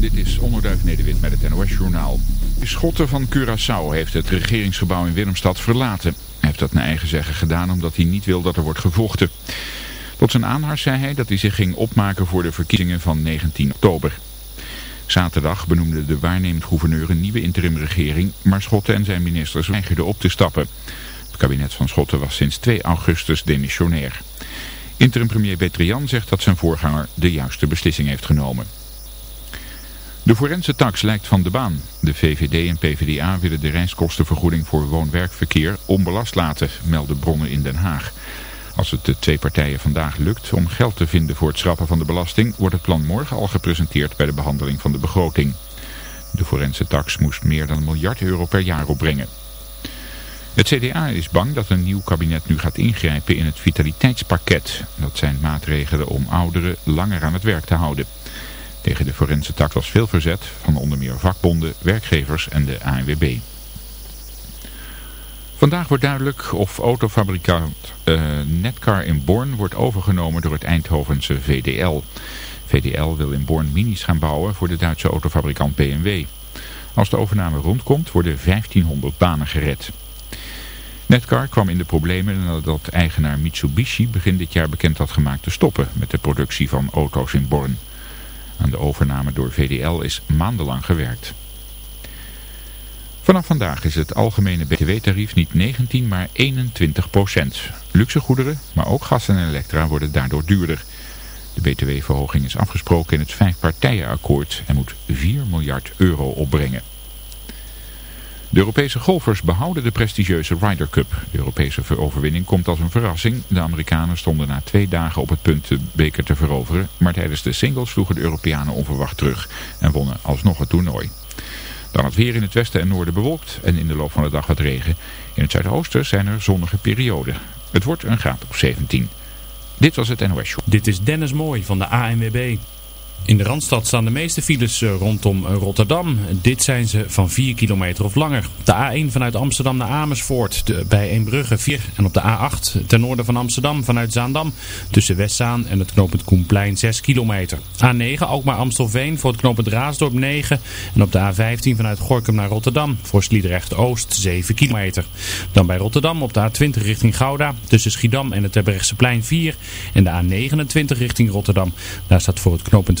Dit is Onderduif Nederwind met het NOS-journaal. Schotten van Curaçao heeft het regeringsgebouw in Willemstad verlaten. Hij heeft dat naar eigen zeggen gedaan omdat hij niet wil dat er wordt gevochten. Tot zijn aanhang zei hij dat hij zich ging opmaken voor de verkiezingen van 19 oktober. Zaterdag benoemde de waarnemend gouverneur een nieuwe interimregering, maar Schotten en zijn ministers weigerden op te stappen. Het kabinet van Schotten was sinds 2 augustus demissionair. Interim premier Betrian zegt dat zijn voorganger de juiste beslissing heeft genomen. De forense tax lijkt van de baan. De VVD en PvdA willen de reiskostenvergoeding voor woon-werkverkeer onbelast laten, melden bronnen in Den Haag. Als het de twee partijen vandaag lukt om geld te vinden voor het schrappen van de belasting, wordt het plan morgen al gepresenteerd bij de behandeling van de begroting. De forense tax moest meer dan een miljard euro per jaar opbrengen. Het CDA is bang dat een nieuw kabinet nu gaat ingrijpen in het vitaliteitspakket. Dat zijn maatregelen om ouderen langer aan het werk te houden. Tegen de forense tak was veel verzet van onder meer vakbonden, werkgevers en de ANWB. Vandaag wordt duidelijk of autofabrikant uh, Netcar in Born wordt overgenomen door het Eindhovense VDL. VDL wil in Born minis gaan bouwen voor de Duitse autofabrikant BMW. Als de overname rondkomt worden 1500 banen gered. Netcar kwam in de problemen nadat eigenaar Mitsubishi begin dit jaar bekend had gemaakt te stoppen met de productie van auto's in Born. Aan de overname door VDL is maandenlang gewerkt. Vanaf vandaag is het algemene btw-tarief niet 19, maar 21 procent. Luxegoederen, maar ook gas en elektra worden daardoor duurder. De btw-verhoging is afgesproken in het vijfpartijenakkoord en moet 4 miljard euro opbrengen. De Europese golfers behouden de prestigieuze Ryder Cup. De Europese overwinning komt als een verrassing. De Amerikanen stonden na twee dagen op het punt de beker te veroveren. Maar tijdens de singles sloegen de Europeanen onverwacht terug en wonnen alsnog het toernooi. Dan het weer in het westen en noorden bewolkt en in de loop van de dag wat regen. In het zuidoosten zijn er zonnige perioden. Het wordt een graad of 17. Dit was het NOS Show. Dit is Dennis Mooi van de ANWB. In de Randstad staan de meeste files eh, rondom eh, Rotterdam. Dit zijn ze van 4 kilometer of langer. De A1 vanuit Amsterdam naar Amersfoort bij Eembrugge 4. En op de A8 ten noorden van Amsterdam vanuit Zaandam. Tussen Westzaan en het knooppunt Koenplein 6 kilometer. A9 Alkmaar Amstelveen voor het knooppunt Raasdorp 9. En op de A15 vanuit Gorkum naar Rotterdam voor Sliedrecht Oost 7 kilometer. Dan bij Rotterdam op de A20 richting Gouda. Tussen Schiedam en het plein 4. En de A29 richting Rotterdam. Daar staat voor het knooppunt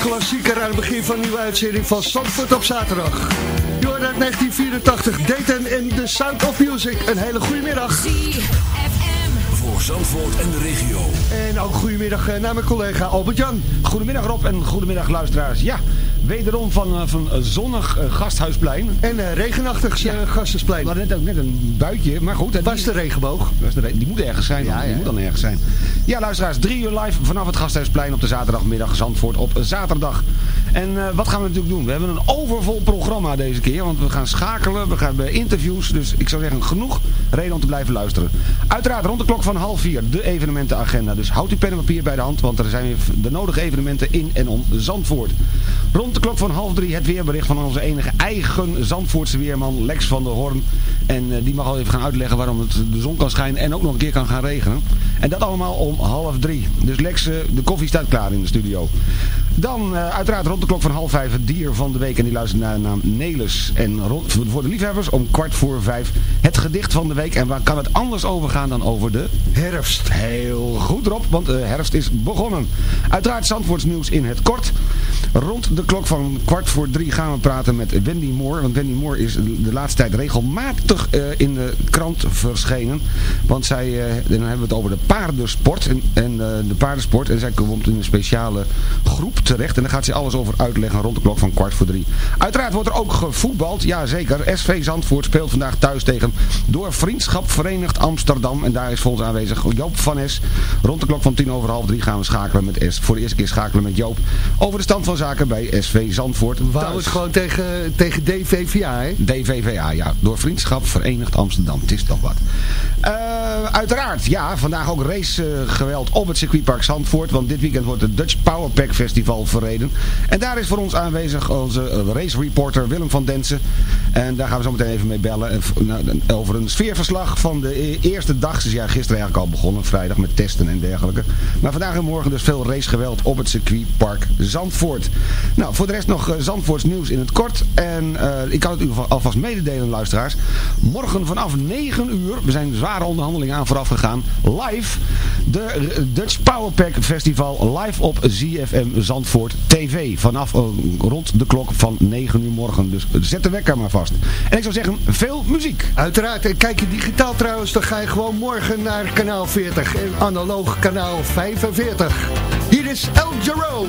Disco-klassieker aan het begin van nieuwe uitzending van Zandvoort op zaterdag. Uit 1984, Dayton en The Sound of Music. Een hele goede middag. Voor Zandvoort en de regio. En ook goedemiddag eh, naar mijn collega Albert-Jan. Goedemiddag Rob en goedemiddag luisteraars. Ja, wederom van, uh, van zonnig uh, Gasthuisplein. En regenachtig ja. Gasthuisplein. We hadden net ook net een buitje, maar goed. Was de regenboog? Was de re die moet ergens zijn, ja, die ja. moet dan ergens zijn. Ja, luisteraars, drie uur live vanaf het Gasthuisplein op de zaterdagmiddag Zandvoort op zaterdag. En wat gaan we natuurlijk doen? We hebben een overvol programma deze keer, want we gaan schakelen, we gaan bij interviews. Dus ik zou zeggen, genoeg reden om te blijven luisteren. Uiteraard rond de klok van half vier de evenementenagenda. Dus houd uw pen en papier bij de hand, want er zijn weer de nodige evenementen in en om Zandvoort. Rond de klok van half drie het weerbericht van onze enige eigen Zandvoortse weerman Lex van der Hoorn. En uh, die mag al even gaan uitleggen waarom het de zon kan schijnen en ook nog een keer kan gaan regenen. En dat allemaal om half drie. Dus Lex, uh, de koffie staat klaar in de studio. Dan uh, uiteraard rond de klok van half vijf het dier van de week. En die luistert naar de naam Nelis. En voor de liefhebbers om kwart voor vijf het gedicht van de week. En waar kan het anders over gaan dan over de herfst? Heel goed Rob, want de herfst is begonnen. Uiteraard Zandvoorts nieuws in het kort. Rond de klok van kwart voor drie gaan we praten met Wendy Moore. Want Wendy Moore is de laatste tijd regelmatig uh, in de krant verschenen. Want zij, uh, dan hebben we het over de paardensport. En, uh, de paardensport. En zij komt in een speciale groep terecht. En daar gaat ze alles over uitleggen rond de klok van kwart voor drie. Uiteraard wordt er ook gevoetbald. Jazeker. SV Zandvoort speelt vandaag thuis tegen door Vriendschap Verenigd Amsterdam. En daar is volgens aanwezig Joop van Es. Rond de klok van tien over half drie gaan we schakelen met S. Voor de eerste keer schakelen met Joop. Over de stand van zaken bij SV Zandvoort. Wou het gewoon tegen, tegen DVVA, hè? DVVA, ja. Door Vriendschap Verenigd Amsterdam. Het is toch wat. Uh, uiteraard, ja. Vandaag ook racegeweld op het circuitpark Zandvoort. Want dit weekend wordt het Dutch Powerpack Festival verreden. En daar is voor ons aanwezig onze race reporter Willem van Densen. En daar gaan we zo meteen even mee bellen. Over een sfeerverslag van de eerste dag. Dus ja, gisteren eigenlijk al begonnen. Vrijdag met testen en dergelijke. Maar vandaag en morgen dus veel racegeweld op het circuitpark Zandvoort. Nou, voor de rest nog uh, Zandvoorts nieuws in het kort. En uh, ik kan het u alvast mededelen, luisteraars. Morgen vanaf 9 uur, we zijn zware onderhandelingen aan vooraf gegaan, live de Dutch Powerpack Festival live op ZFM Zandvoort TV. Vanaf uh, rond de klok van 9 uur morgen. Dus zet de wekker maar vast. En ik zou zeggen, veel muziek. Uiteraard. En kijk je digitaal trouwens, dan ga je gewoon morgen naar kanaal 40. En analoog kanaal 45. Hier is El Giro.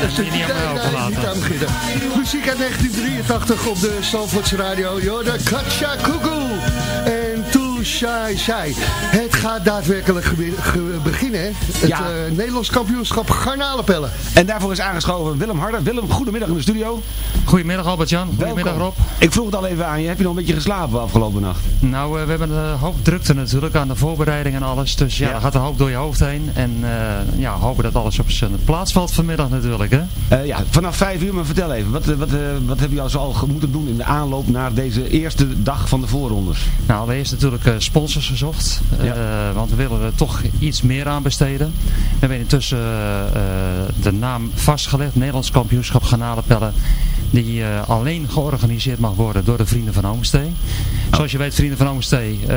Dat je niet aan. Muziek uit 1983 op de Zandvoorts Radio. Jorde Katja Kuku. En Too Shy Shy. Gaat daadwerkelijk beginnen, hè? Het Ja. eh, Nederlands kampioenschap garnalenpellen. En daarvoor is aangeschoven Willem Harder. Willem, goedemiddag in de studio. Goedemiddag Albert-Jan, goedemiddag Rob. Ik vroeg het al even aan je. Heb je nog een beetje geslapen afgelopen nacht? Nou, eh, we hebben een hoop drukte natuurlijk aan de voorbereiding en alles. Dus ja, Ja. er gaat een hoop door je hoofd heen. En eh, ja, hopen dat alles op zijn plaats valt vanmiddag natuurlijk. Hè? Eh, ja, vanaf vijf uur, maar vertel even. Wat, wat, eh, wat heb je al zo al moeten doen in de aanloop naar deze eerste dag van de voorrondes? Nou, allereerst natuurlijk eh, sponsors gezocht. Ja. Eh, want we willen er toch iets meer aan besteden. We hebben intussen eh, eh, de naam vastgelegd. Nederlands kampioenschap garnalenpellen. Die eh, alleen georganiseerd mag worden door de Vrienden van Oomstee. Zoals je weet, Vrienden van Oomstee eh,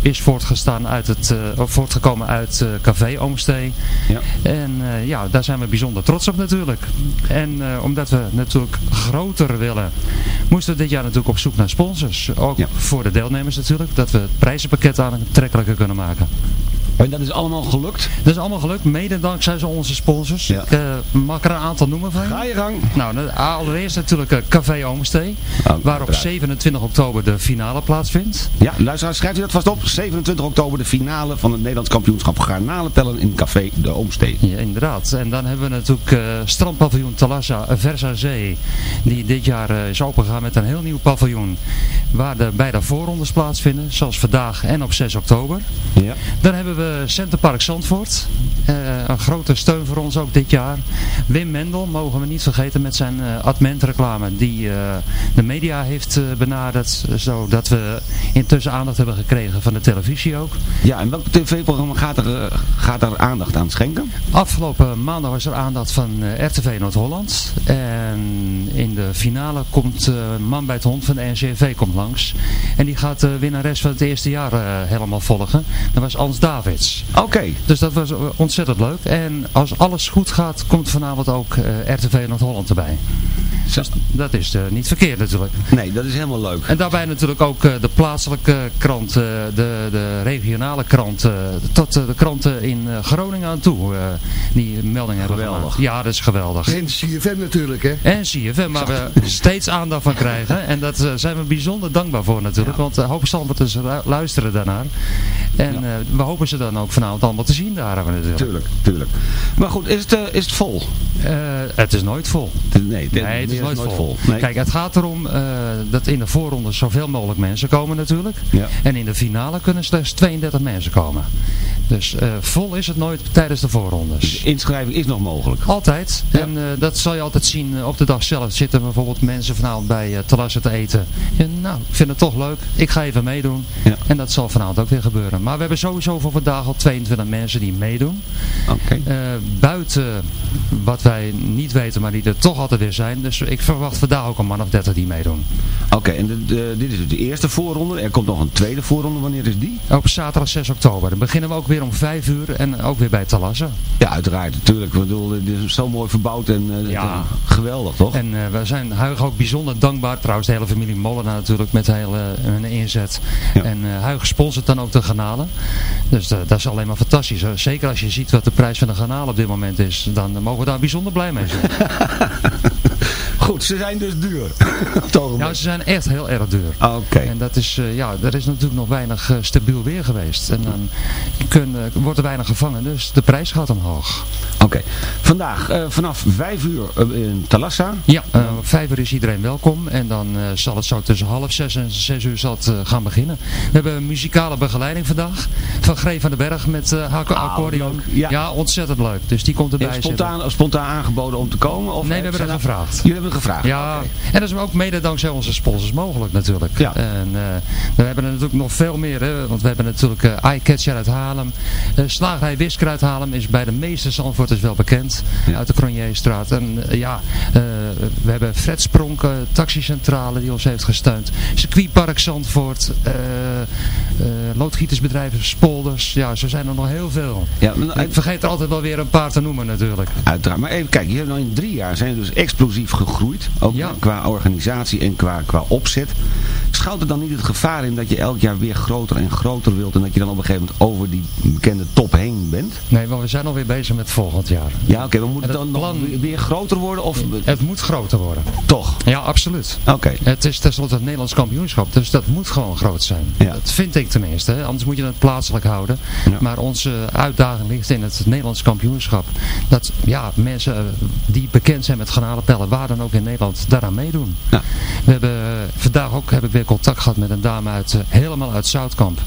is voortgestaan uit het, eh, voortgekomen uit Café Oomstee. Ja. En ja, daar zijn we bijzonder trots op natuurlijk. En omdat we natuurlijk groter willen, moesten we dit jaar natuurlijk op zoek naar sponsors. Ook Ja. voor de deelnemers natuurlijk, dat we het prijzenpakket aantrekkelijker kunnen maken. En dat is allemaal gelukt? Dat is allemaal gelukt, mede dankzij onze sponsors. Ja. Ik eh, mag er een aantal noemen van je. Ga je gang. Nou, de- allereerst natuurlijk eh, Café Oomstee, waar op uiteraard. 27 oktober de finale plaatsvindt. Ja, luisteraars, schrijft u dat vast op. 27 oktober de finale van het Nederlands kampioenschap garnalenpellen in Café de Oomstee. Ja, inderdaad. En dan hebben we natuurlijk eh strandpaviljoen Talassa Versa Zee. Die dit jaar is opengegaan met een heel nieuw paviljoen. Waar de beide voorrondes plaatsvinden. Zoals vandaag en op 6 oktober. Ja. Dan hebben we Centerpark Zandvoort. Eh, een grote steun voor ons ook dit jaar. Wim Mendel, mogen we niet vergeten met zijn eh admentreclame. Die eh, de media heeft eh, benaderd. Zodat we intussen aandacht hebben gekregen van de televisie ook. Ja, en welk tv-programma gaat er, eh, gaat er aandacht aan schenken? Afgelopen maandag was er aandacht van eh, RTV Noord-Holland. En in de finale komt eh, man bij het hond van de NCV komt langs. En die gaat de winnares van het eerste jaar eh, helemaal volgen. Dat was Ans Oké. Dus dat was ontzettend leuk. En als alles goed gaat, komt vanavond ook eh, RTV Noord-Holland erbij. Zo. Dat is eh, niet verkeerd natuurlijk. Nee, dat is helemaal leuk. En daarbij natuurlijk ook eh, de plaatselijke krant, eh, de, de regionale krant, eh, tot de kranten in eh, Groningen aan toe, eh, die melding hebben Geweldig. gemaakt. Ja, dat is geweldig. En CFM natuurlijk, hè? En CFM, waar we steeds aandacht van krijgen. En daar zijn we bijzonder dankbaar voor natuurlijk. Want uh, hoop Zandvoorters lu- luisteren daarnaar. En eh, we hopen ze dan ook vanavond allemaal te zien daar hebben we natuurlijk. Tuurlijk, tuurlijk. Maar goed, is het, is het vol? Eh, het is nooit vol. Nee, Nee, het is nooit, vol. Kijk, het gaat erom eh, dat in de voorronde zoveel mogelijk mensen komen natuurlijk. Ja. En in de finale kunnen slechts 32 mensen komen. Dus eh, vol is het nooit tijdens de voorrondes. Inschrijving is nog mogelijk. Altijd. En eh, dat zal je altijd zien op de dag zelf. Zitten bijvoorbeeld mensen vanavond bij Talasse te eten. En, nou, ik vind het toch leuk. Ik ga even meedoen. Ja. En dat zal vanavond ook weer gebeuren. Maar we hebben sowieso voor vandaag al 22 mensen die meedoen. Oké. Buiten wat wij niet weten, maar die er toch altijd weer zijn. Dus ik verwacht vandaag ook een man of 30 die meedoen. Oké, en de, de- dit is dus de eerste voorronde. Er komt nog een tweede voorronde. Wanneer is die? Op zaterdag 6 oktober. Dan beginnen we ook weer om 5 uur en ook weer bij Talasse. Ja, uiteraard. Natuurlijk. Ik bedoel, dit is zo mooi verbouwd en eh, Ja. eh, geweldig, toch? En eh, we zijn Huig ook bijzonder dankbaar. Trouwens de hele familie Molenaar natuurlijk met hele, hun inzet. Ja. En eh Huig sponsort dan ook de garnalen. Dus eh, dat is alleen maar fantastisch. Eh, Zeker als je ziet wat de prijs van de garnalen op dit moment is. Dan eh, mogen we daar bijzonder blij mee zijn. Goed, ze zijn dus duur. Het nou, ze zijn echt heel erg duur. Oké. En dat is, eh, ja, er is natuurlijk nog weinig eh, stabiel weer geweest. En dan kun, wordt er weinig gevangen, dus de prijs gaat omhoog. Oké. Vandaag eh, vanaf 5 uur in Talassa. Ja, vijf uur is iedereen welkom. En dan zal het zo tussen half zes en zes uur zal het, gaan beginnen. We hebben een muzikale begeleiding vandaag. Van Greef van den Berg met haar accordeon. leuk. Ja. Ja. ontzettend leuk. Dus die komt erbij Is zitten. spontaan, spontaan aangeboden om te komen? Of Nee, we hebben er er- gevraagd. Jullie hebben het gevraagd? Ja, en dat is ook mede dankzij onze sponsors mogelijk natuurlijk. Ja. En eh, we hebben er natuurlijk nog veel meer, hè, want we hebben natuurlijk eh iCatcher uit Haarlem. Eh Slagerij Wisker uit Haarlem is bij de meeste Zandvoorters wel bekend. Ja. Uit de Cronjeestraat. En ja, we hebben Fred Spronk, taxicentrale die ons heeft gesteund. Circuitpark Zandvoort. loodgietersbedrijf Spolders. Ja, zo zijn er nog heel veel. Ja, nou, Ik vergeet er altijd wel weer een paar te noemen natuurlijk. Uiteraard. Maar even kijken, hier nou in drie jaar zijn we dus explosief gegroeid. Ook Ja. qua organisatie en qua, qua opzet. schuilt er dan niet het gevaar in dat je elk jaar weer groter en groter wilt en dat je dan op een gegeven moment over die bekende top heen bent? Nee, maar we zijn alweer bezig met volgend jaar. Ja, oké, we moeten En dan nog weer- groter worden of Het moet groter worden. toch? Ja, absoluut. Oké. Het is tenslotte het Nederlands kampioenschap, dus dat moet gewoon groot zijn. Ja. Dat vind ik tenminste, hè. anders moet je het plaatselijk houden. Ja. Maar onze uitdaging ligt in het Nederlands kampioenschap. Dat ja, mensen eh, die bekend zijn met granalenpellen, waar dan ook in Nederland, daaraan meedoen. Ja. We hebben, eh, vandaag ook heb ik weer contact gehad met een dame uit, eh, helemaal uit Zoutkamp.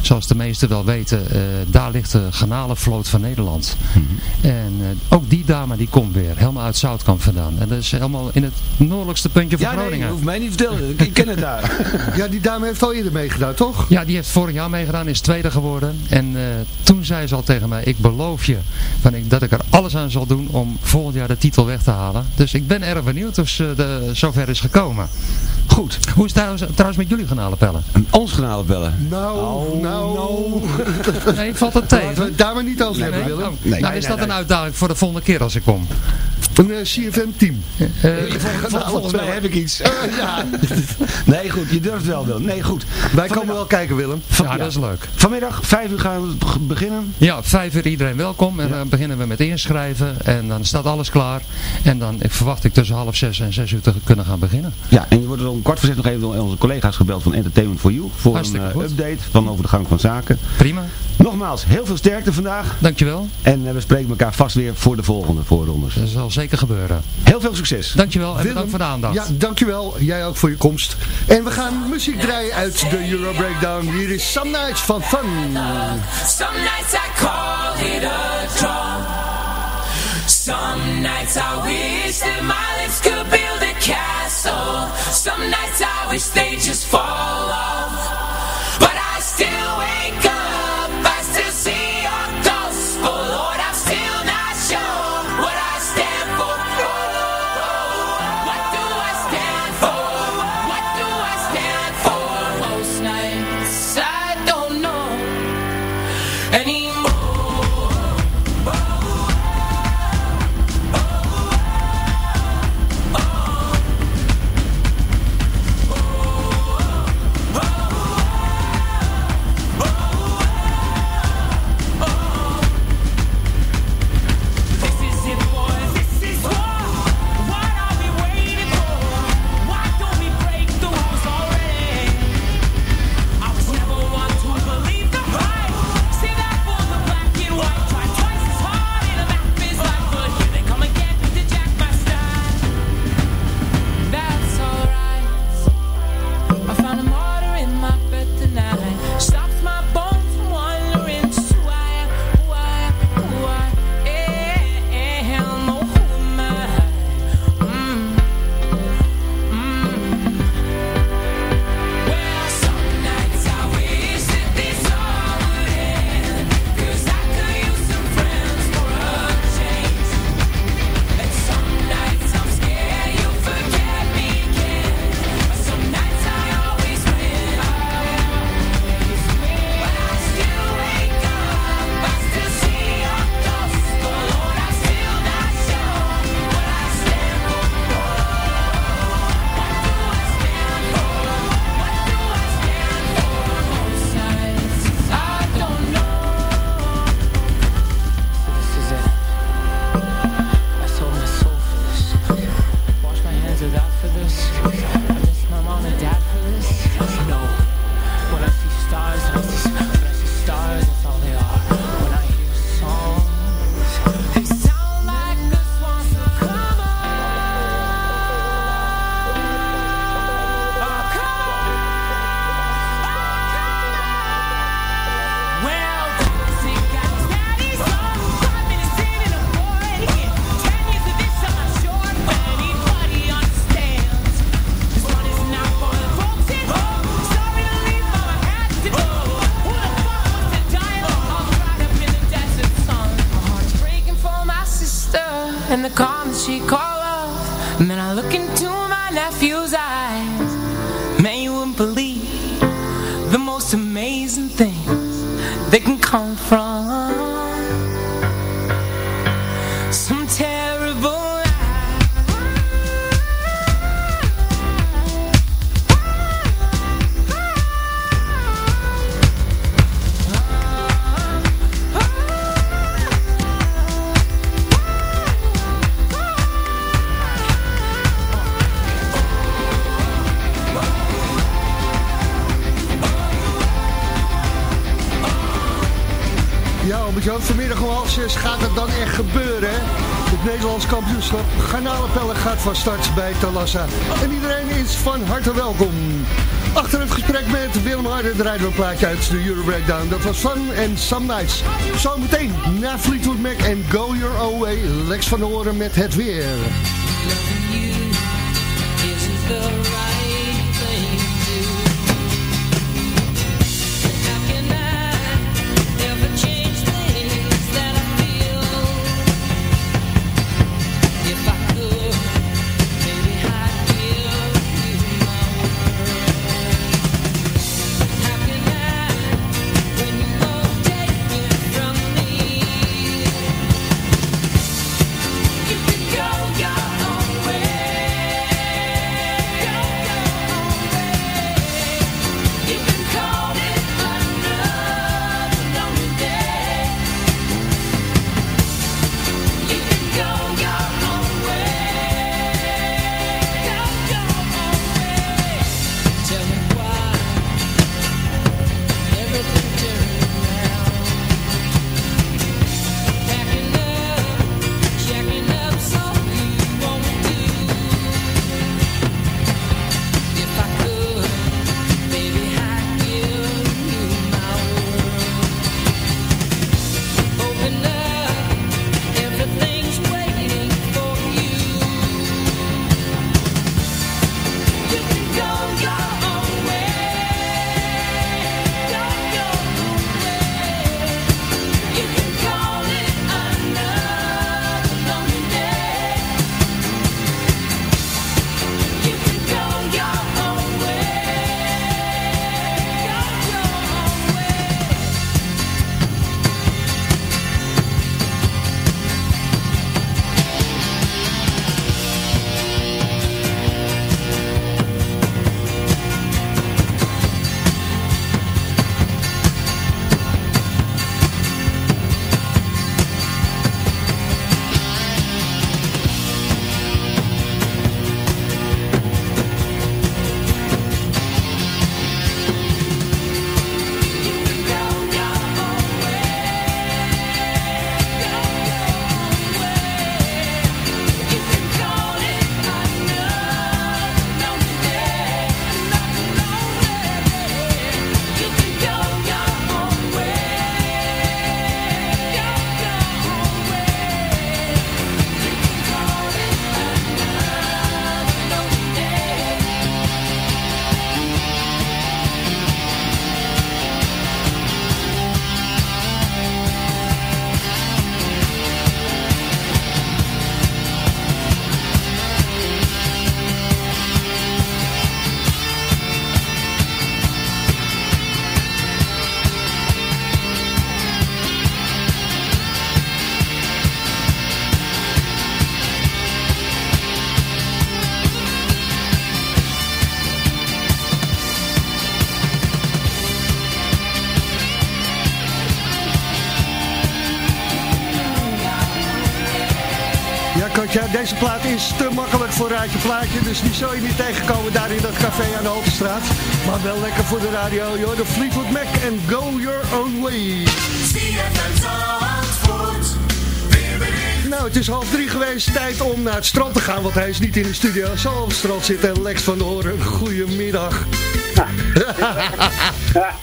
Zoals de meesten wel weten, eh, daar ligt de garnalenvloot van Nederland. Mhm. En eh, ook die dame die komt weer, helemaal uit Zoutkamp vandaan. En dat is helemaal in het noordelijkste puntje van Ja, nee, je Groningen. hoeft mij niet te vertellen. Ik ken het daar. Ja, die dame heeft al eerder meegedaan, toch? Ja, die heeft vorig jaar meegedaan, is tweede geworden. En eh, toen zei ze al tegen mij, ik beloof je van ik, dat ik er alles aan zal doen om volgend jaar de titel weg te halen. Dus ik ben erg benieuwd of ze de, zover is gekomen. Goed. Hoe is het trouwens, trouwens met jullie garnalenpellen? Ons kanalen bellen. Nou, nou. Nee, valt het tegen? Laten we het daar maar niet over Nee, hebben, nee? Willem. Oh, Nee. nou, is nee, dat een nee. uitdaging voor de volgende keer als ik kom? Een CFM-team. Vol- Volgens mij heb ik iets. Nee, goed. Je durft wel, Willem. Nee, goed. Wij komen wel kijken, Willem. ja, dat is leuk. Vanmiddag, vijf uur gaan we beg- beginnen. Ja, vijf uur iedereen welkom en dan beginnen we met inschrijven en dan staat alles klaar. En dan ik verwacht ik tussen half zes en zes uur te kunnen gaan beginnen. Ja, en je wordt er om kwart voor zes nog even door onze collega's gebeld van Entertainment for You. Voor Hartstikke een goed. eh, update van over de gang van zaken. Prima, Nogmaals, heel veel sterkte vandaag. dankjewel. En eh, we spreken elkaar vast weer voor de volgende voorrondes. Dat zal zeker gebeuren. Heel veel succes. Dankjewel en Willem, bedankt voor de aandacht. Ja, dankjewel. Jij ook voor je komst. En we gaan muziek draaien uit de Euro Breakdown. Hier is Some Nights van Fun. Some nights I call it a draw. Some nights I wish that my lips could build a castle. Some nights I wish they just fall off. Van start bij Talassa. En iedereen is van harte welkom. Achter het gesprek met Willem Harder draaien we een plaatje uit de Euro Breakdown. Dat was Fun en Some Nights. Zometeen na Fleetwood Mac en Go Your Own Way. Lex van de Horen met het weer. Deze plaat is te makkelijk voor Raadje Plaatje. Dus die zal je niet tegenkomen daar in dat café aan de Haltestraat. Maar wel lekker voor de radio, joh. De Fleetwood Mac en Go Your Own Way. Nou, het is half drie geweest. Tijd om naar het strand te gaan, want hij is niet in de studio. Hij zal op het strand zitten. Lex van de Horen, goedemiddag.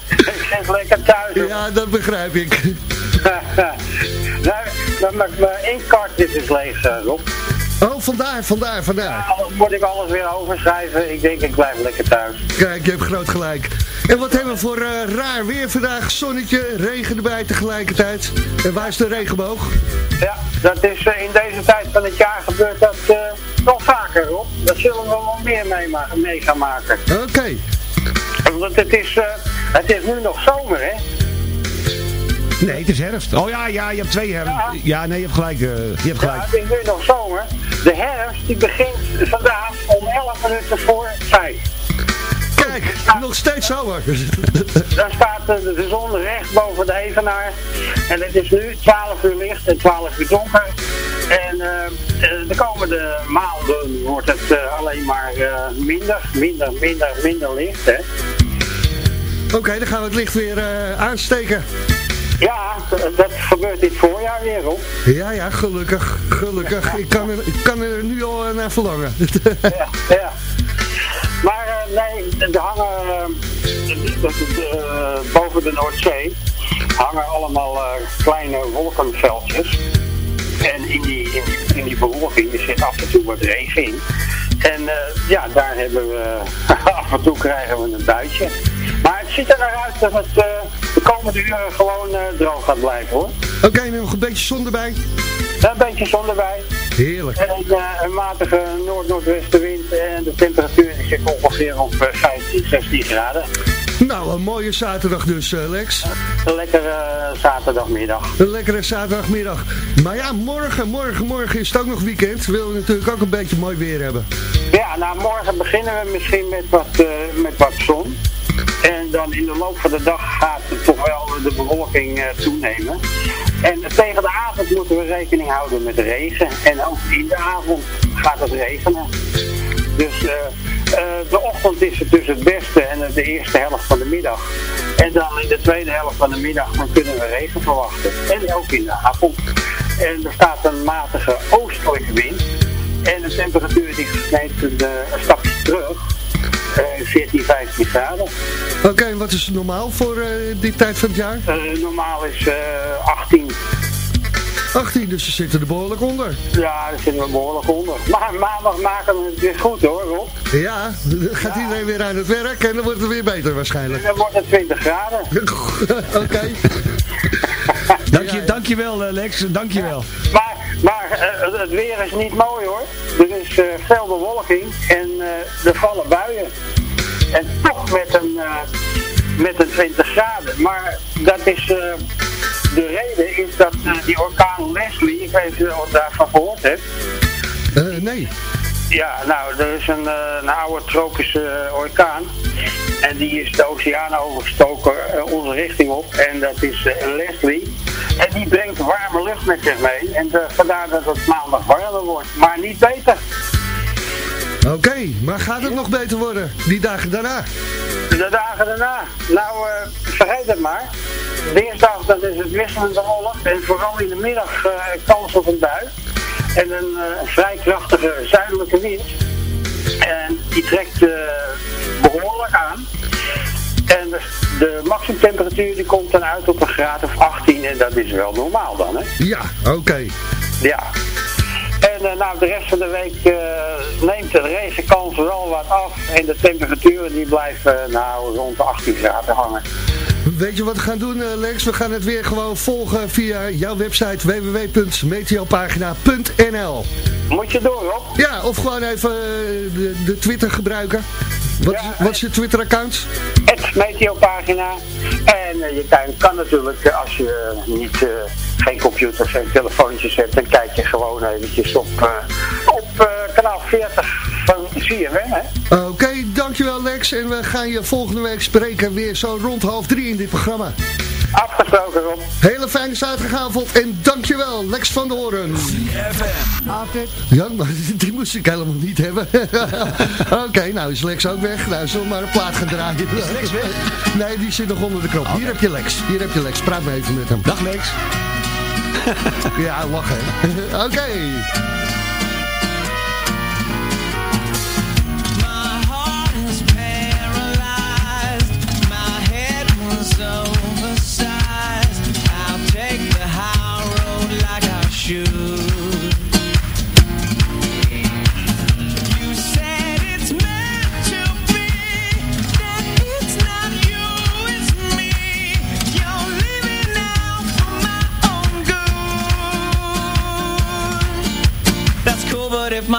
Ik zit lekker thuis. hoor. Ja, dat begrijp ik. nou, dan mag mijn inkkartjes is leeg, Rob. Oh, vandaar, vandaar, vandaar. Dan moet ik alles weer overschrijven. Ik denk, ik blijf lekker thuis. Kijk, je hebt groot gelijk. En wat hebben we voor eh, raar weer vandaag? Zonnetje, regen erbij tegelijkertijd. En waar is de regenboog? Ja, dat is eh, in deze tijd van het jaar gebeurt dat eh, nog vaker, Rob. Dat zullen we wel meer mee, mee gaan maken. Oké. Want het is, eh, het is nu nog zomer, hè? Nee, het is herfst. Oh ja, ja, je hebt twee herfst. Ja. Ja, nee, je hebt gelijk. eh, je hebt Ja, gelijk. het is nu nog zomer. De herfst die begint vandaag om 11 minuten voor 5. Kijk, nog steeds zomer. Dan staat de, de zon recht boven de evenaar. En het is nu 12 uur licht en 12 uur donker. En eh, eh, de komende maanden wordt het eh, alleen maar eh, minder, minder, minder, minder licht. Hè? Oké, dan gaan we het licht weer eh, aansteken. Ja, dat gebeurt dit voorjaar weer, Rob. Ja, ja, gelukkig. Gelukkig. Ik kan er, ik kan er nu al naar verlangen. ja, ja. Maar eh, nee, er hangen eh, eh, boven de Noordzee hangen allemaal kleine wolkenveldjes. En in die, in die, in die bewolking zit af en toe wat regen in. En ja, daar hebben we, af en toe krijgen we een buitje. Maar het ziet er naar uit dat het komende uren gewoon eh, droog gaat blijven hoor. Oké, nog een beetje zon erbij. Een beetje zon erbij. Heerlijk. En eh, een matige noord-noordwestenwind en de temperatuur zit ongeveer op eh, 15, 16 graden. Nou, een mooie zaterdag dus, eh, Lex. Een lekkere eh, zaterdagmiddag. Een lekkere zaterdagmiddag. Maar ja, morgen, morgen, morgen is het ook nog weekend. We willen natuurlijk ook een beetje mooi weer hebben. Ja, nou morgen beginnen we misschien met wat, eh, met wat zon. En dan in de loop van de dag gaat toch wel de bewolking eh, toenemen. En tegen de avond moeten we rekening houden met regen. En ook in de avond gaat het regenen. Dus eh, eh, de ochtend is het dus het beste en de eerste helft van de middag. En dan in de tweede helft van de middag kunnen we regen verwachten. En ook in de avond. En er staat een matige oostelijke wind. En de temperatuur die eh, een stapje terug. Eh, 14, 15 graden. Oké, en wat is normaal voor eh, die tijd van het jaar? Eh, normaal is eh 18. 18, dus ze zitten er behoorlijk onder. Ja, daar zitten we behoorlijk onder. Maar maandag maken we het weer goed hoor, Rob. Ja, dan gaat iedereen weer aan het werk en dan wordt het weer beter En waarschijnlijk. dan wordt het 20 graden. Oké. Dank je, dankjewel Lex, dankjewel. Maar, maar eh, het weer is niet mooi hoor. Er is eh, veel bewolking en eh, er vallen buien. En toch met een, met een 20 graden. Maar dat is, de reden is dat die orkaan Leslie, ik weet niet of je daarvan gehoord hebt. Nee. Ja, nou, er is een, een oude tropische orkaan. En die is de oceaan overgestoken eh, onze richting op. En dat is eh, Leslie. En die brengt warme lucht met zich mee. En eh, vandaar dat het maandag warmer wordt. Maar niet beter. Oké, maar gaat het nog beter worden, die dagen daarna? De dagen daarna. Nou, eh, vergeet het maar. Dinsdag dat is het wisselende wolk. En vooral in de middag eh, kans op een bui. En een vrij krachtige zuidelijke wind. En die trekt behoorlijk aan. En de, de maximumtemperatuur die komt dan uit op een graad of 18. En dat is wel normaal dan, hè? Ja, oké. Ja. En eh, nou, de rest van de week eh, neemt de regenkans wel wat af. En de temperaturen die blijven nou rond de 18 graden hangen. Weet je wat we gaan doen, eh, Lex? We gaan het weer gewoon volgen via jouw website www.meteopagina.nl Moet je door, Rob? Ja, of gewoon even eh, de, de Twitter gebruiken. Wat, is, wat is je Twitter-account? Het Meteopagina. En eh, je kan, kan natuurlijk, eh, als je niet, eh, geen computers en telefoontjes hebt, dan kijk je gewoon eventjes op, eh, op eh, kanaal 40 van hè? Oké, dankjewel Lex. En we gaan je volgende week spreken weer zo rond half drie in dit programma. Afgesproken, Rob. Hele fijne zaterdagavond en dankjewel Lex van de Hoorn. Altijd. Ja, maar die moest ik helemaal niet hebben. Oké, nou is Lex ook weg. Nou, zullen we maar een plaat gaan draaien. Is Lex weg? Nee, die zit nog onder de knop. Hier heb je Lex. Hier heb je Lex. Praat maar even met hem. Dag Lex. Ja, lachen. Oké.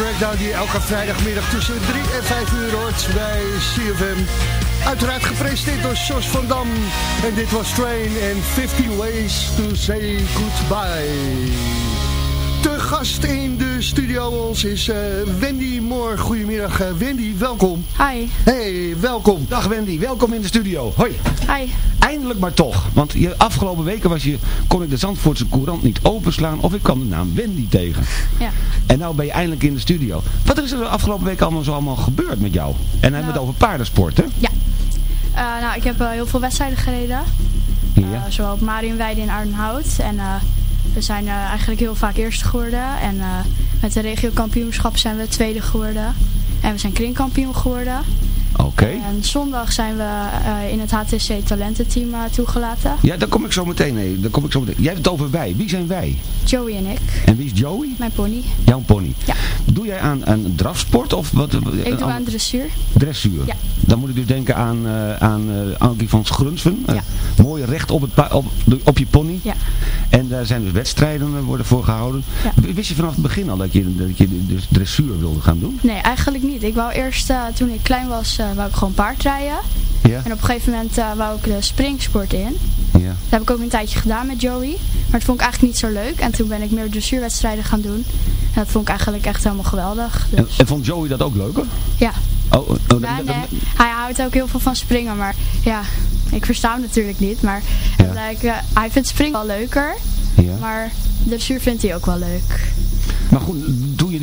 Breakdown die je elke vrijdagmiddag tussen 3 en 5 uur hoort bij CFM. Uiteraard gepresenteerd door Jos van Dam. En dit was Train and 15 Ways to Say Goodbye. Te gast in de studio ons is eh, Wendy Moore. Goedemiddag eh, Wendy, welkom. Hi. Hey, welkom. Dag Wendy, welkom in de studio. Hoi. Hi. Eindelijk maar toch. Want je, afgelopen weken was je, kon ik de Zandvoortse Courant niet openslaan of ik kwam de naam Wendy tegen. Ja. En nou ben je eindelijk in de studio. Wat is er de afgelopen week allemaal zo allemaal gebeurd met jou? En dan hebben we het Nou. over paardensport, hè? Ja. Eh, nou, ik heb eh, heel veel wedstrijden gereden. Ja. Eh, zowel op Marienweide in Arnhout. En we zijn eigenlijk heel vaak eerste geworden. En met de regiokampioenschap zijn we tweede geworden. En we zijn kringkampioen geworden. Oké. En zondag zijn we eh, in het HTC talententeam eh, toegelaten. Ja, daar kom ik zo meteen. Nee, daar kom ik zo meteen. Jij hebt het over wij. Wie zijn wij? Joey en ik. En wie is Joey? Mijn pony. Jouw pony. Ja. Doe jij aan, aan drafsport of wat? Ik doe aan dressuur. Dressuur. Ja. Dan moet ik dus denken aan, eh aan Ankie van Schrunsven. Ja. mooi recht op, het op, je pony. Ja. En daar zijn dus wedstrijden worden voor gehouden. Ja. Wist je vanaf het begin al dat je, dat je dus dressuur wilde gaan doen? Nee, eigenlijk niet. Ik wou eerst, toen ik klein was, wou ik gewoon paardrijden. Ja. En op een gegeven moment eh, wou ik de springsport in. Ja. Dat heb ik ook een tijdje gedaan met Joey. Maar dat vond ik eigenlijk niet zo leuk. En toen ben ik meer dressuurwedstrijden gaan doen. En dat vond ik eigenlijk echt helemaal geweldig. Dus, En, en vond Joey dat ook leuker? ja. Oh, oh, Ja, dat- nee, hij houdt ook heel veel van springen. Maar ja, ik versta hem natuurlijk niet. Maar Ja. het lijkt, eh, hij vindt springen wel leuker. Ja. Maar dressuur vindt hij ook wel leuk. Maar goed,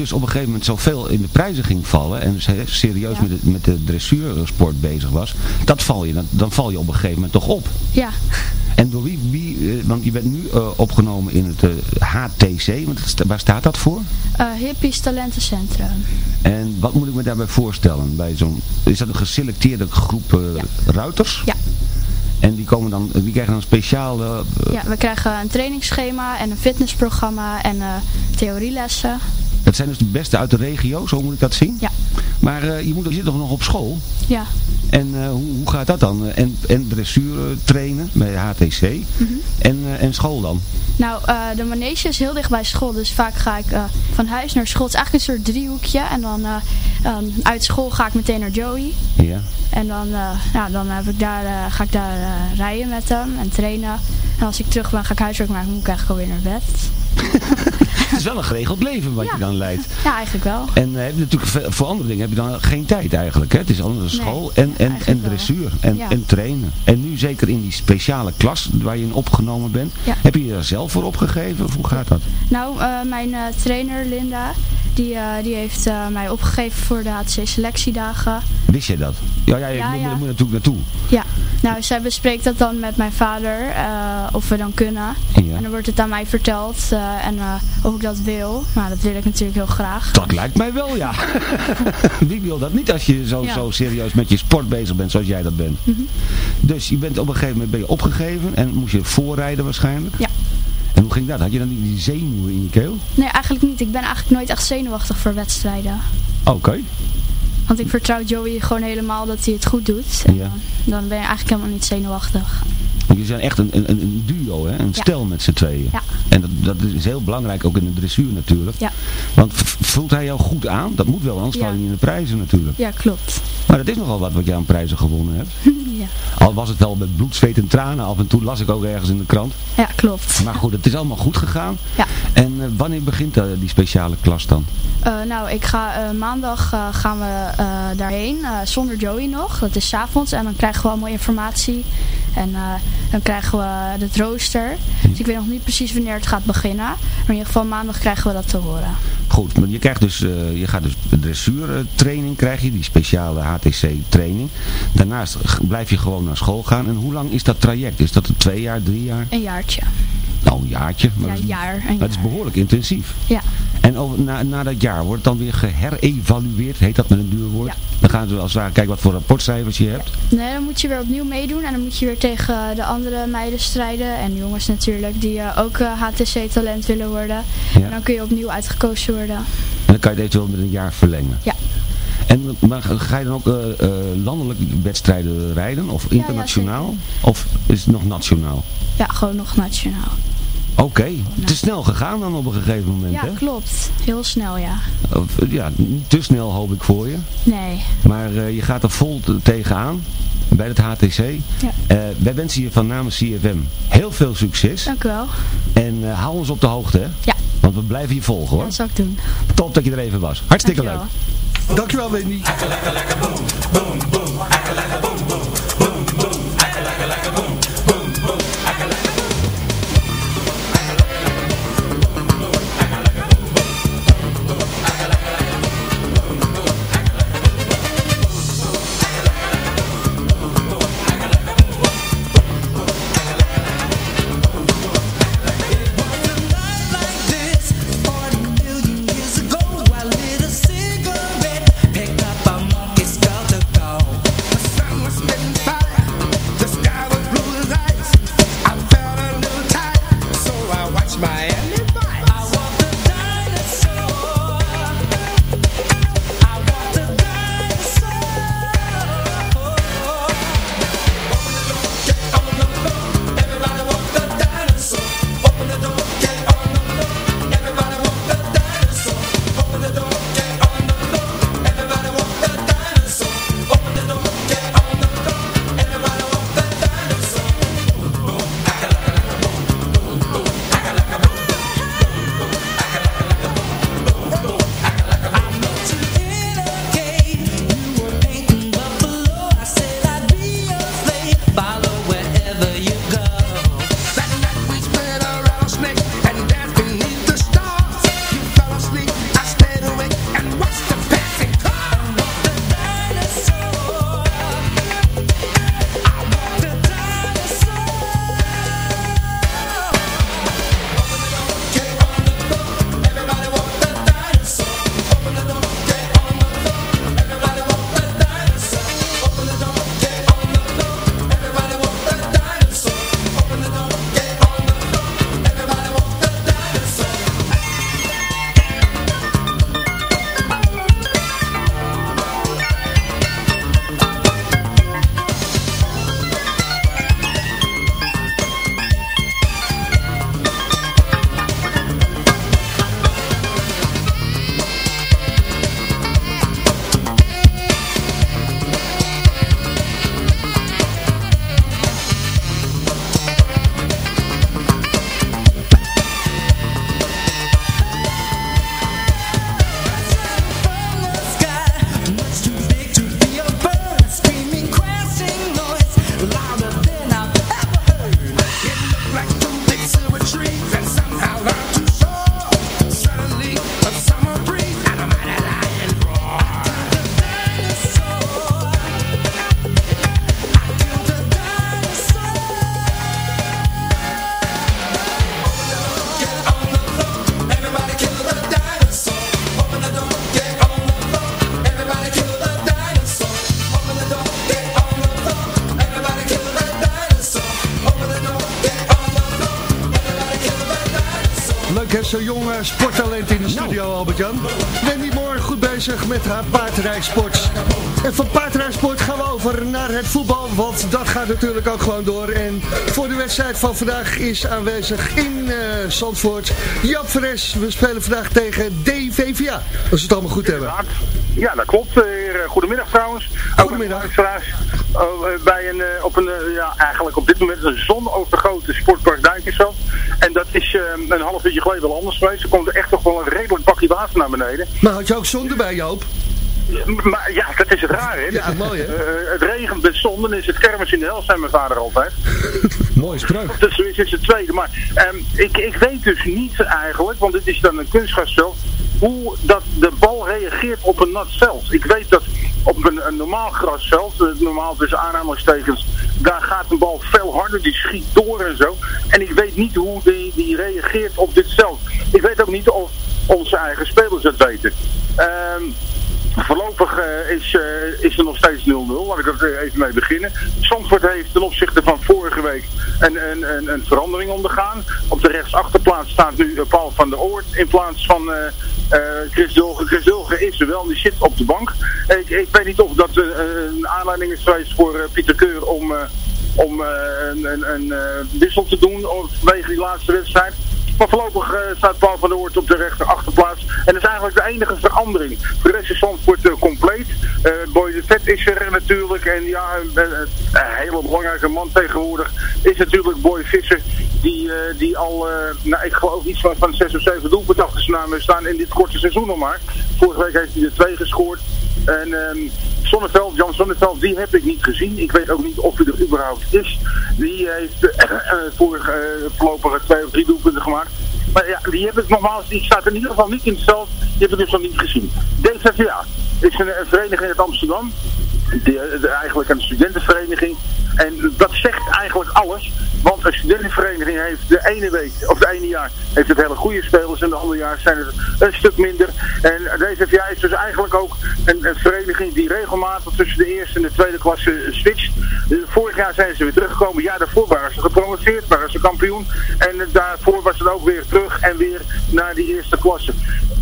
dus op een gegeven moment zoveel in de prijzen ging vallen en serieus Ja. met, de, met de dressuursport bezig was, dat val je, dan, dan val je op een gegeven moment toch op. Ja, En door wie, wie eh, want je bent nu eh, opgenomen in het eh, HTC, want het sta- waar staat dat voor? eh Hippies Talentencentrum. En wat moet ik me daarbij voorstellen? Bij zo'n, is dat een geselecteerde groep eh, ruiters? Ja. En die, komen dan, die krijgen dan eh, Ja, we krijgen een trainingsschema en een fitnessprogramma en eh, theorielessen. Dat zijn dus de beste uit de regio, zo moet ik dat zien? Ja. Maar eh, je, moet, je zit toch nog op school? Ja, En eh, hoe, hoe gaat dat dan? En, en dressuur eh, trainen bij HTC. en, eh, en school dan? nou de manege is heel dicht bij school, dus vaak ga ik van huis naar school. Het is eigenlijk een soort driehoekje en dan eh, ehm, uit school ga ik meteen naar Joey. Ja. En dan, ja, dan heb ik daar, ga ik daar rijden met hem en trainen. En als ik terug ben ga ik huiswerk maken, moet ik eigenlijk alweer naar bed. Het is wel een geregeld leven wat Ja. je dan leidt. Ja, eigenlijk wel. En eh, heb je natuurlijk voor andere dingen heb je dan geen tijd eigenlijk. Hè? Het is anders Nee, school en, en, en dressuur en, Ja. en trainen. En nu zeker in die speciale klas waar je in opgenomen bent. Ja. Heb je je daar zelf voor opgegeven of hoe gaat dat? Nou, eh, mijn eh, trainer Linda, die, eh, die heeft eh, mij opgegeven voor de HTC selectiedagen. Wist jij dat? Ja, ja, je moet, moet natuurlijk naartoe. Ja, nou zij bespreekt dat dan met mijn vader, eh, of we dan kunnen. Ja. En dan wordt het aan mij verteld eh, en eh, of ik dat wil. Nou, dat wil ik natuurlijk heel graag. Dat lijkt mij wel, ja. Wie wil dat niet als je zo, Ja. zo serieus met je sport bezig bent zoals jij dat bent? Mhm. Dus je bent op een gegeven moment ben je opgegeven en moest je voorrijden waarschijnlijk. Ja. En hoe ging dat? Had je dan niet die zenuwen in je keel? Nee, eigenlijk niet. Ik ben eigenlijk nooit echt zenuwachtig voor wedstrijden. Oké. Want ik vertrouw Joey gewoon helemaal dat hij het goed doet. En Ja. dan, dan ben je eigenlijk helemaal niet zenuwachtig. Jullie zijn echt een, een, een duo, hè? een stel met z'n tweeën. Ja. En dat, dat is heel belangrijk, ook in de dressuur natuurlijk. Ja. Want voelt hij jou goed aan? Dat moet wel, anders Ja. val je niet in de prijzen natuurlijk. Ja, klopt. Maar dat is nogal wat wat je aan prijzen gewonnen hebt. ja. Al was het wel met bloed, zweet en tranen. Af en toe las ik ook ergens in de krant. ja, klopt. Maar goed, het is allemaal goed gegaan. Ja. En eh, wanneer begint eh, die speciale klas dan? Eh, nou, ik ga maandag gaan we daarheen zonder Joey nog. Dat is 's avonds en dan krijgen we allemaal informatie. En dan krijgen we het rooster. Dus ik weet nog niet precies wanneer het gaat beginnen. Maar in ieder geval maandag krijgen we dat te horen. Goed, maar je, krijgt dus, eh, je gaat dus dressuurtraining krijg je, die speciale HTC training. Daarnaast blijf je gewoon naar school gaan. En hoe lang is dat traject? Is dat een twee jaar, drie jaar? Een jaartje. Nou, een jaartje. Maar Ja, dat is- jaar. Een maar het is jaar. behoorlijk intensief. Ja. En over, na, na dat jaar wordt het dan weer geherevalueerd, heet dat met een duur woord? Ja. Dan gaan ze het ware kijken wat voor rapportcijfers je hebt. Nee, dan moet je weer opnieuw meedoen. En dan moet je weer tegen de andere meiden strijden. En jongens natuurlijk, die eh, ook eh, HTC-talent willen worden. Ja. En dan kun je opnieuw uitgekozen worden. En dan kan je het eventueel met een jaar verlengen. Ja. En maar ga je dan ook eh, landelijk wedstrijden rijden? Of internationaal? of is het nog nationaal? Ja, gewoon nog nationaal. Oké, te snel gegaan dan op een gegeven moment, Ja, hè? klopt. Heel snel, ja. Ja, niet te snel hoop ik voor je. Nee. Maar eh, je gaat er vol te- tegenaan bij het HTC. Ja. Wij wensen je van namens CFM heel veel succes. Dank u wel. En hou ons op de hoogte, hè? Ja. We blijven je volgen, hoor. Dat zal ik doen. Top dat je er even was. Hartstikke leuk. Dankjewel. Dankjewel, Wendy. Pick up a monkey skull to met haar paardrijsport. En van paardrijsport gaan we over naar het voetbal, want dat gaat natuurlijk ook gewoon door. En voor de wedstrijd van vandaag is aanwezig in eh Zandvoort Jan Fres. We spelen vandaag tegen DVVA, als we het allemaal goed hebben. Ja, dat klopt. Eh. Eh, Goedemiddag trouwens. Goedemiddag. Oh, bij een, op een, ja, eigenlijk op dit moment een zonovergrote sportpark is eh, een half uurtje geleden wel anders geweest. Er komt er echt toch wel een redelijk bakje water naar beneden. Maar had je ook zon erbij, Joop? Maar ja, dat is het raar, hè? Ja, mooi, hè? Eh, het regent met zon, dan is het kermis in de hel, zei mijn vader altijd. Mooi spreuk. Dus is het het tweede. Maar ehm, ik, ik weet dus niet eigenlijk, want dit is dan een kunstgrasveld, hoe dat de bal reageert op een nat veld. Ik weet dat op een, een normaal grasveld, eh, normaal tussen aanhalingstekens, daar gaat een bal veel harder, die schiet door en zo. En ik weet niet hoe die, die reageert op dit veld. Ik weet ook niet of onze eigen spelers het weten. Ehm Voorlopig eh, is, eh, is er nog steeds 0-0. Laat ik er even mee beginnen. Zandvoort heeft ten opzichte van vorige week een, een, een, een verandering ondergaan. Op de rechtsachterplaats staat nu eh, Paul van der Oort in plaats van eh, Chris Dulge. Chris Dulge is er wel, die zit op de bank. Ik, ik weet niet of dat een aanleiding is geweest voor Pieter Keur om, om een, een, een wissel te doen vanwege die laatste wedstrijd. Maar voorlopig eh, staat Paul van der Oort op de rechter achterplaats. En dat is eigenlijk de enige verandering. De rest is eh, compleet. Eh Boy de Vet is er natuurlijk. En ja, een, een- hele belangrijke man tegenwoordig is natuurlijk Boy Visser. Die, die al, nou, ik geloof iets van, van zes of zeven doelpunten achter zijn naam staan in dit korte seizoen nog maar. Vorige week heeft hij er twee gescoord. En Sonneveld, Jan Sonneveld, die heb ik niet gezien. Ik weet ook niet of hij er überhaupt is. Die heeft eh, eh, vorige eh, voorlopig twee of drie doelpunten gemaakt. Maar ja, die heb ik nogmaals, die staat in ieder geval niet in het veld. Die heb ik dus nog niet gezien. DVVA is een, vereniging uit Amsterdam. Eigenlijk een studentenvereniging. En dat zegt eigenlijk alles. Want een studentenvereniging heeft de ene week, of de ene jaar, heeft het hele goede spelers. En de andere jaar zijn het een stuk minder. En DVVA is dus eigenlijk ook een, vereniging die regelmatig tussen de eerste en de tweede klasse switcht. Eh, vorig jaar zijn ze weer teruggekomen. Ja, daarvoor waren ze gepromoveerd, waren ze kampioen. En daarvoor was het ook weer terug en weer naar die eerste klasse.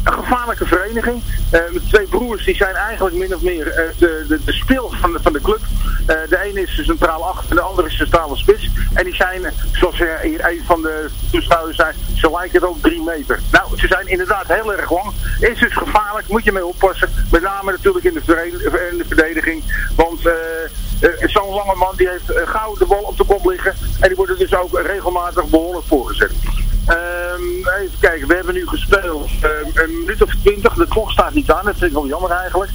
Een gevaarlijke vereniging. Met twee broers, die zijn eigenlijk min of meer eh, de, de, de speel van de, van de club. Eh, de ene is centraal achter en de andere is centrale spits. En die zijn, eh, zoals eh, hier een van de toeschouwers zei, ze lijken het ook drie meter. Nou, ze zijn inderdaad heel erg lang. Is dus gevaarlijk, moet je mee oppassen. Met name natuurlijk in de, verdediging. Want zo'n lange man die heeft eh, gauw de bal op de kop liggen. En die worden dus ook regelmatig behoorlijk voorgezet. Ehm, even kijken, we hebben nu gespeeld een minuut of twintig. De klok staat niet aan, dat vind ik wel jammer eigenlijk.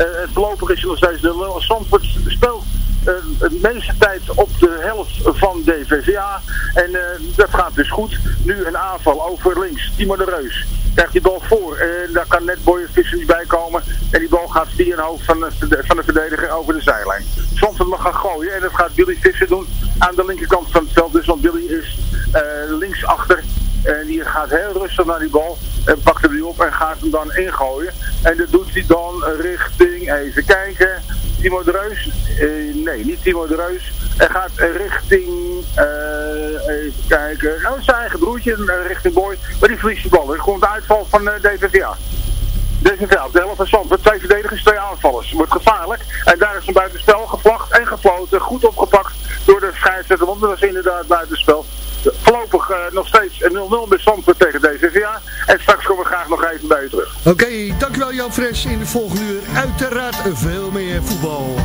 Eh, voorlopig is er nog steeds 0-0. Zandvoort speelt eh, de meeste tijd op de helft van DVVA. En eh, dat gaat dus goed. Nu een aanval over links. Timo de Reus krijgt die bal voor. En daar kan net Boyer Visser niet bij komen. En die bal gaat via een hoofd van de, van de verdediger over de zijlijn. Zandvoort mag gaan gooien. En dat gaat Billy Visser doen aan de linkerkant van het veld. Dus want Billy is eh, linksachter. En die gaat heel rustig naar die bal. En pakt hem die op en gaat hem dan ingooien. En dat doet hij dan richting, even kijken, Timo de Reus. Eh, nee, niet Timo de Reus. Hij gaat richting, eh, even kijken, nou zijn eigen broertje, eh, richting Boy. Maar die verliest de bal. Er komt de uitval van eh, DVVA. DVVA, op de helft van Zandvoort, twee verdedigers, twee aanvallers. Wordt gevaarlijk. En daar is een buitenspel gevlacht en gefloten. Goed opgepakt door de scheidsrechter, want dat was inderdaad buitenspel. Voorlopig eh, nog steeds een 0-0 bij Zandvoort tegen DVVA. En straks komen we graag nog even bij u terug. Oké, dankjewel Jan Fres. In de volgende uur uiteraard veel meer voetbal.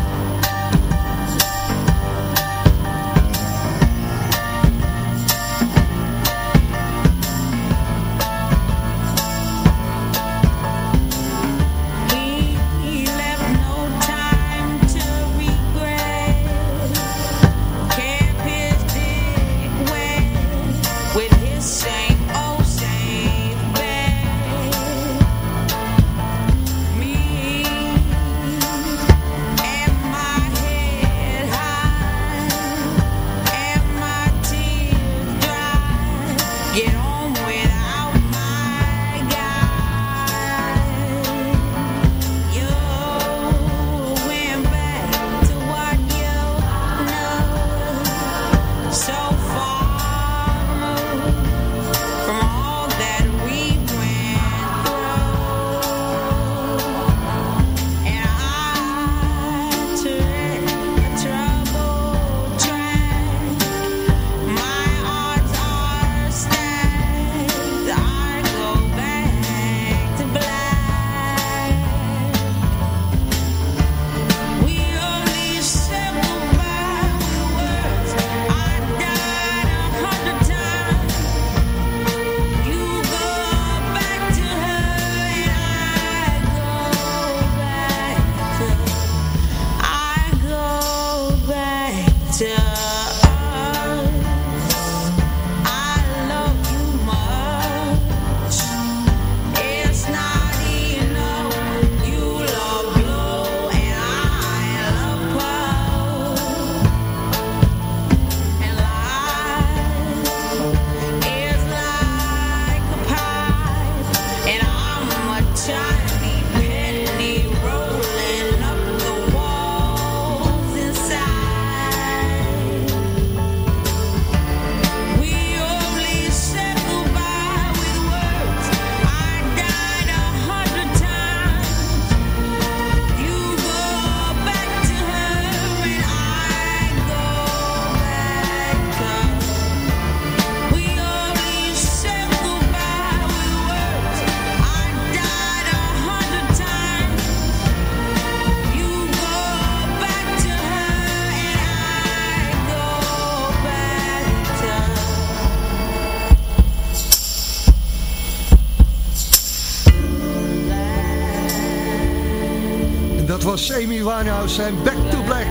Winehouse en Back to Black.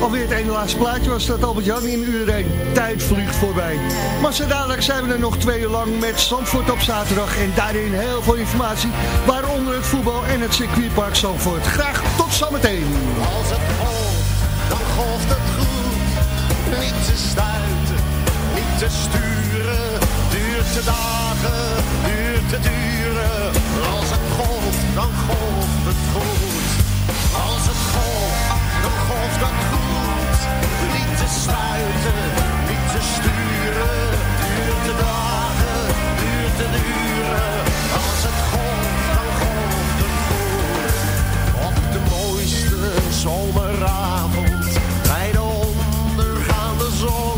Alweer het ene laatste plaatje was dat Albert-Jan in uur 1. Tijd vliegt voorbij. Maar zo dadelijk zijn we er nog twee uur lang met Zandvoort op zaterdag. En daarin heel veel informatie, waaronder het voetbal en het circuitpark Zandvoort. Graag tot zometeen. Als het golft, dan golft het goed. Niet te stuiten, niet te sturen. Duurt te dagen, duurt te duren. Als het golft, dan golft het goed. Golft het goed. Niet te stuiten, niet te sturen. Duurt te dagen, duurt te duren. Als het golft, dan golft het goed. Op de mooiste zomeravond bij de ondergaande zon.